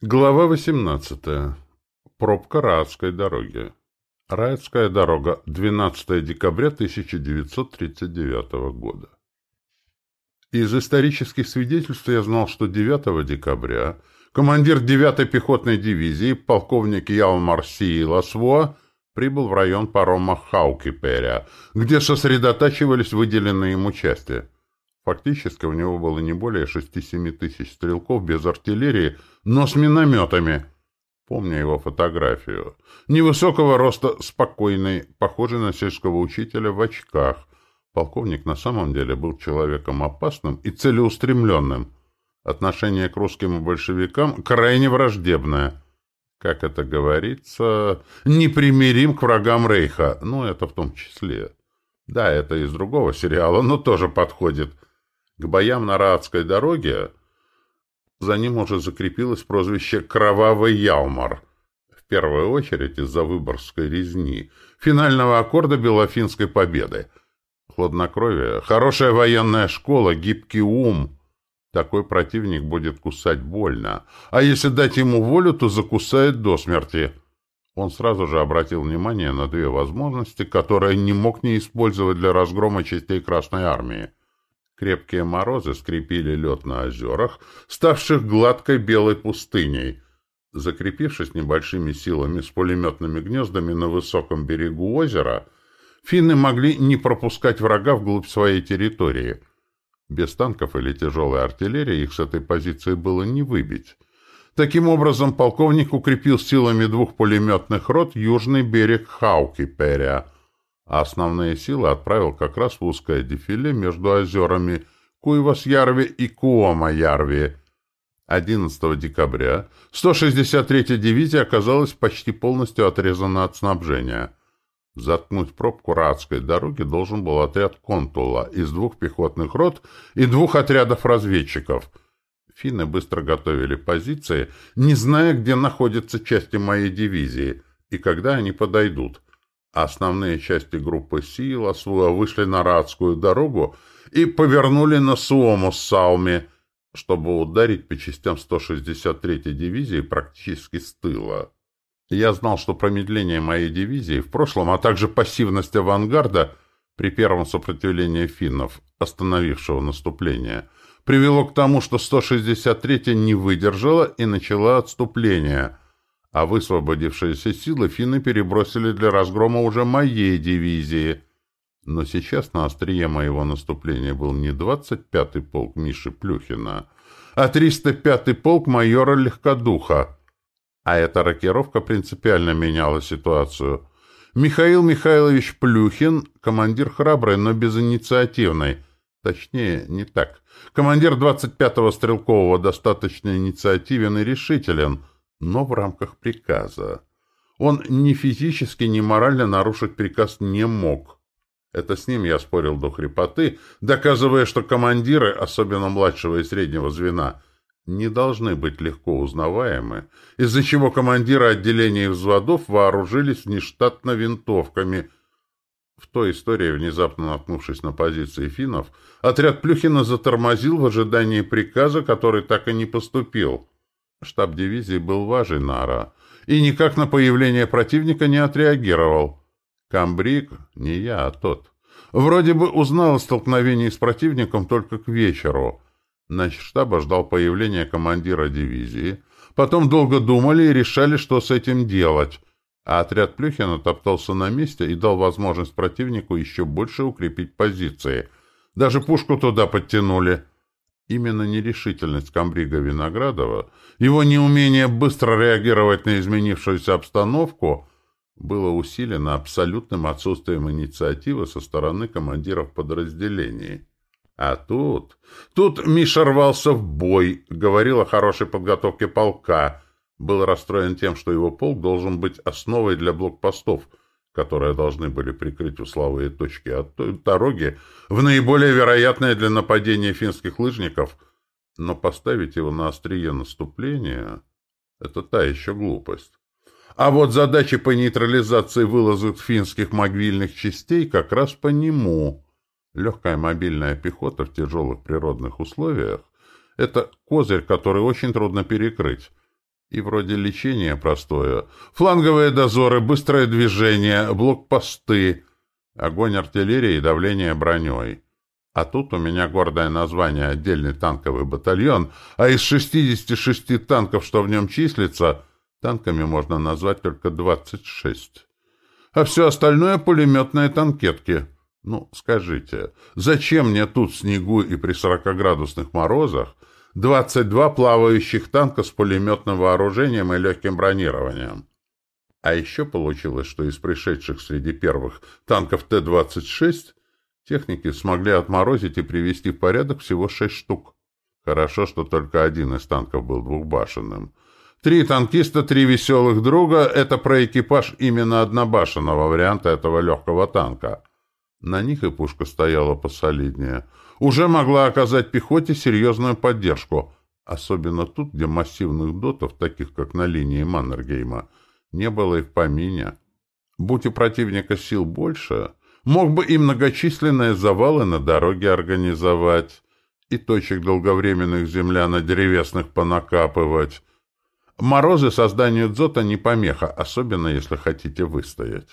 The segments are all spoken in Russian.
Глава 18. Пробка Раадской дороги. Раадская дорога. 12 декабря 1939 года. Из исторических свидетельств я знал, что 9 декабря командир 9-й пехотной дивизии, полковник Ялмар Сииласвоа, прибыл в район парома Хаукиперя, где сосредотачивались выделенные ему части – Фактически у него было не более шести-семи тысяч стрелков без артиллерии, но с минометами. Помню его фотографию. Невысокого роста, спокойный, похожий на сельского учителя в очках. Полковник на самом деле был человеком опасным и целеустремленным. Отношение к русским и большевикам крайне враждебное. Как это говорится, непримирим к врагам Рейха. Ну, это в том числе. Да, это из другого сериала, но тоже подходит. К боям на Раадской дороге за ним уже закрепилось прозвище «Кровавый Ялмар», в первую очередь из-за выборгской резни, финального аккорда Белофинской победы. Хладнокровие, хорошая военная школа, гибкий ум. Такой противник будет кусать больно, а если дать ему волю, то закусает до смерти. Он сразу же обратил внимание на две возможности, которые не мог не использовать для разгрома частей Красной Армии. Крепкие морозы скрепили лед на озерах, ставших гладкой белой пустыней. Закрепившись небольшими силами с пулеметными гнездами на высоком берегу озера, финны могли не пропускать врага вглубь своей территории. Без танков или тяжелой артиллерии их с этой позиции было не выбить. Таким образом, полковник укрепил силами двух пулеметных рот южный берег Хаукиперя — а основные силы отправил как раз в узкое дефиле между озерами Куйвас-Ярви и Куома-Ярви. 11 декабря 163-я дивизия оказалась почти полностью отрезана от снабжения. Заткнуть пробку Радской дороги должен был отряд Контула из двух пехотных рот и двух отрядов разведчиков. Финны быстро готовили позиции, не зная, где находятся части моей дивизии и когда они подойдут – Основные части группы сил Асуа вышли на Радскую дорогу и повернули на Суому с Салми, чтобы ударить по частям 163-й дивизии практически с тыла. Я знал, что промедление моей дивизии в прошлом, а также пассивность авангарда при первом сопротивлении финнов, остановившего наступление, привело к тому, что 163-я не выдержала и начала отступление – а высвободившиеся силы финны перебросили для разгрома уже моей дивизии. Но сейчас на острие моего наступления был не 25-й полк Миши Плюхина, а 305-й полк майора Легкодуха. А эта рокировка принципиально меняла ситуацию. Михаил Михайлович Плюхин — командир храбрый, но безинициативный. Точнее, не так. Командир 25-го стрелкового достаточно инициативен и решителен — но в рамках приказа. Он ни физически, ни морально нарушить приказ не мог. Это с ним я спорил до хрипоты, доказывая, что командиры, особенно младшего и среднего звена, не должны быть легко узнаваемы, из-за чего командиры отделений и взводов вооружились нештатно винтовками. В той истории, внезапно наткнувшись на позиции финнов, отряд Плюхина затормозил в ожидании приказа, который так и не поступил. Штаб дивизии был важен Нара и никак на появление противника не отреагировал. Камбрик, не я, а тот, вроде бы узнал о столкновении с противником только к вечеру. Значит, штаба ждал появления командира дивизии. Потом долго думали и решали, что с этим делать. А отряд Плюхина топтался на месте и дал возможность противнику еще больше укрепить позиции. Даже пушку туда подтянули. Именно нерешительность комбрига Виноградова, его неумение быстро реагировать на изменившуюся обстановку было усилено абсолютным отсутствием инициативы со стороны командиров подразделений. А тут... Тут Миша рвался в бой, говорил о хорошей подготовке полка, был расстроен тем, что его полк должен быть основой для блокпостов — которые должны были прикрыть условые точки от дороги, в наиболее вероятное для нападения финских лыжников, но поставить его на острие наступления — это та еще глупость. А вот задачи по нейтрализации вылазок финских могильных частей как раз по нему. Легкая мобильная пехота в тяжелых природных условиях — это козырь, который очень трудно перекрыть. И вроде лечение простое. Фланговые дозоры, быстрое движение, блокпосты, огонь артиллерии и давление броней. А тут у меня гордое название «Отдельный танковый батальон», а из 66 танков, что в нем числится, танками можно назвать только 26. А все остальное — пулеметные танкетки. Ну, скажите, зачем мне тут в снегу и при 40-градусных морозах 22 плавающих танка с пулеметным вооружением и легким бронированием? А еще получилось, что из пришедших среди первых танков Т-26 Техники смогли отморозить и привести в порядок всего шесть штук. Хорошо, что только один из танков был двухбашенным. Три танкиста, три веселых друга — это про экипаж именно однобашенного варианта этого легкого танка. На них и пушка стояла посолиднее. Уже могла оказать пехоте серьезную поддержку, особенно тут, где массивных дотов, таких как на линии Маннергейма, не было и в помине. Будь у противника сил больше, Мог бы и многочисленные завалы на дороге организовать, и точек долговременных землян на деревесных понакапывать. Морозы созданию дзота не помеха, особенно если хотите выстоять.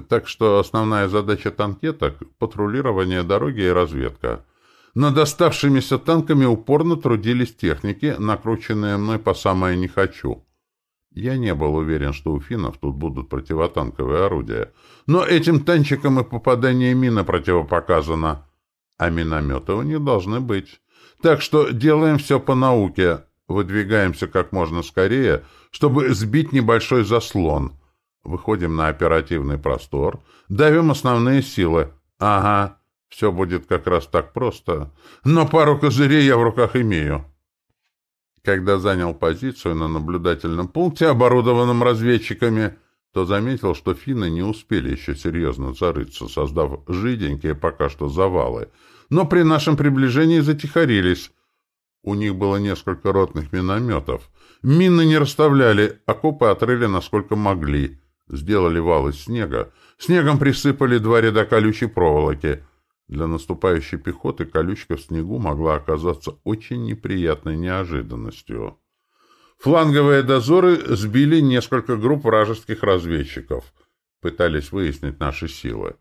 Так что основная задача танкеток — патрулирование дороги и разведка. Над оставшимися танками упорно трудились техники, накрученные мной по самое «не хочу». Я не был уверен, что у финнов тут будут противотанковые орудия. Но этим танчикам и попадание мины противопоказано. А минометов не должны быть. Так что делаем все по науке. Выдвигаемся как можно скорее, чтобы сбить небольшой заслон. Выходим на оперативный простор. Давим основные силы. Ага, все будет как раз так просто. Но пару козырей я в руках имею. Когда занял позицию на наблюдательном пункте, оборудованном разведчиками, то заметил, что финны не успели еще серьезно зарыться, создав жиденькие пока что завалы. Но при нашем приближении затихарились. У них было несколько ротных минометов. Мины не расставляли, окопы отрыли насколько могли. Сделали вал из снега. Снегом присыпали два ряда колючей проволоки — для наступающей пехоты колючка в снегу могла оказаться очень неприятной неожиданностью. Фланговые дозоры сбили несколько групп вражеских разведчиков. Пытались выяснить наши силы.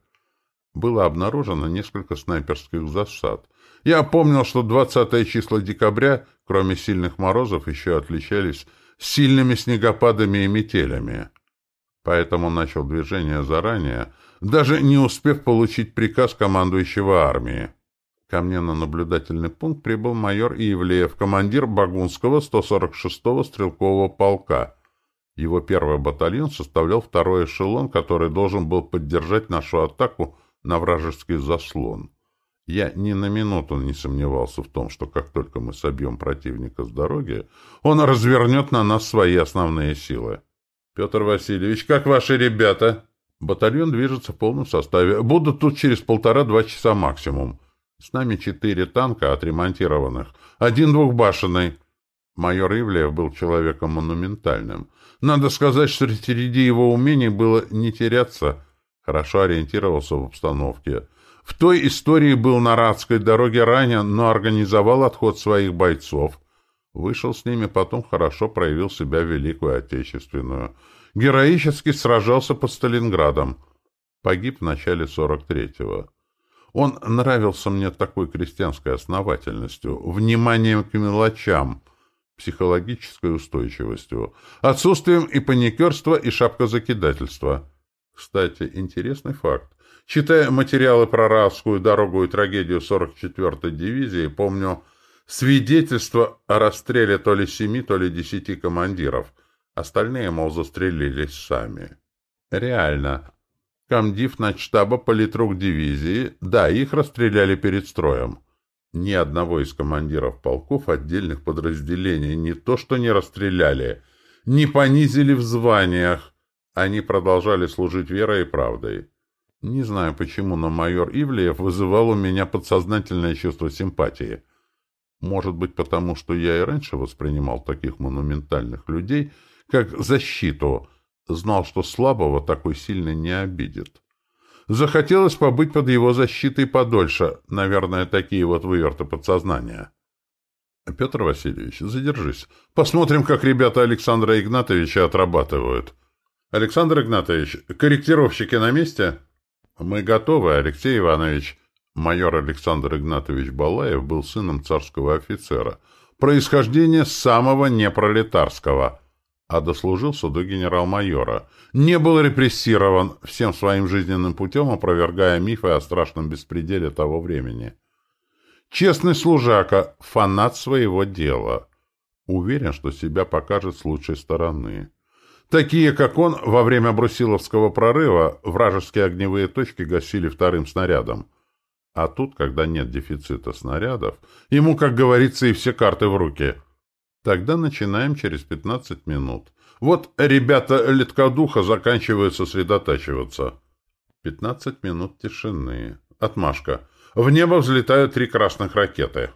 Было обнаружено несколько снайперских засад. Я помнил, что 20 числа декабря, кроме сильных морозов, еще отличались сильными снегопадами и метелями. Поэтому начал движение заранее, даже не успев получить приказ командующего армии. Ко мне на наблюдательный пункт прибыл майор Ивлеев, командир Багунского 146-го стрелкового полка. Его первый батальон составлял второй эшелон, который должен был поддержать нашу атаку на вражеский заслон. Я ни на минуту не сомневался в том, что как только мы собьем противника с дороги, он развернет на нас свои основные силы. — Петр Васильевич, как ваши ребята? Батальон движется в полном составе. Будут тут через полтора-два часа максимум. С нами четыре танка отремонтированных. Один двухбашенный. Майор Ивлеев был человеком монументальным. Надо сказать, что среди его умений было не теряться. Хорошо ориентировался в обстановке. В той истории был на Радской дороге ранен, но организовал отход своих бойцов. Вышел с ними, потом хорошо проявил себя в Великую Отечественную героически сражался под Сталинградом. Погиб в начале 43-го. Он нравился мне такой крестьянской основательностью, вниманием к мелочам, психологической устойчивостью, отсутствием и паникерства, и шапкозакидательства. Кстати, интересный факт. Читая материалы про Равскую дорогу и трагедию 44-й дивизии, помню свидетельство о расстреле то ли семи, то ли десяти командиров – Остальные, мол, застрелились сами. Реально. Комдив начштаба политрук дивизии, да, их расстреляли перед строем. Ни одного из командиров полков отдельных подразделений не то что не расстреляли, не понизили в званиях. Они продолжали служить верой и правдой. Не знаю почему, но майор Ивлеев вызывал у меня подсознательное чувство симпатии. Может быть, потому что я и раньше воспринимал таких монументальных людей — как защиту. Знал, что слабого такой сильно не обидит. Захотелось побыть под его защитой подольше. Наверное, такие вот выверты подсознания. Петр Васильевич, задержись. Посмотрим, как ребята Александра Игнатовича отрабатывают. Александр Игнатович, корректировщики на месте? Мы готовы, Алексей Иванович. Майор Александр Игнатович Балаев был сыном царского офицера. Происхождение самого непролетарского, а дослужился до генерал-майора. Не был репрессирован, всем своим жизненным путем опровергая мифы о страшном беспределе того времени. Честный служака, фанат своего дела. Уверен, что себя покажет с лучшей стороны. Такие, как он, во время Брусиловского прорыва вражеские огневые точки гасили вторым снарядом. А тут, когда нет дефицита снарядов, ему, как говорится, и все карты в руки. Тогда начинаем через 15 минут. Вот ребята леткодуха заканчивают сосредотачиваться. 15 минут тишины. Отмашка. В небо взлетают три красных ракеты.